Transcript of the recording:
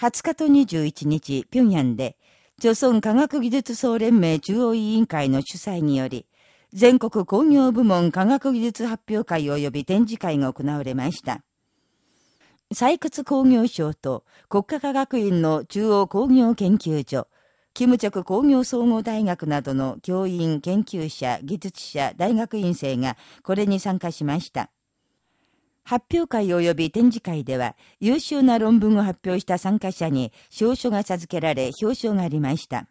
20日と21日、平壌で、朝鮮科学技術総連盟中央委員会の主催により、全国工業部門科学技術発表会及び展示会が行われました。採掘工業省と国家科学院の中央工業研究所、キムチョク工業総合大学などの教員、研究者、技術者、大学院生がこれに参加しました。発表会及び展示会では、優秀な論文を発表した参加者に証書が授けられ表彰がありました。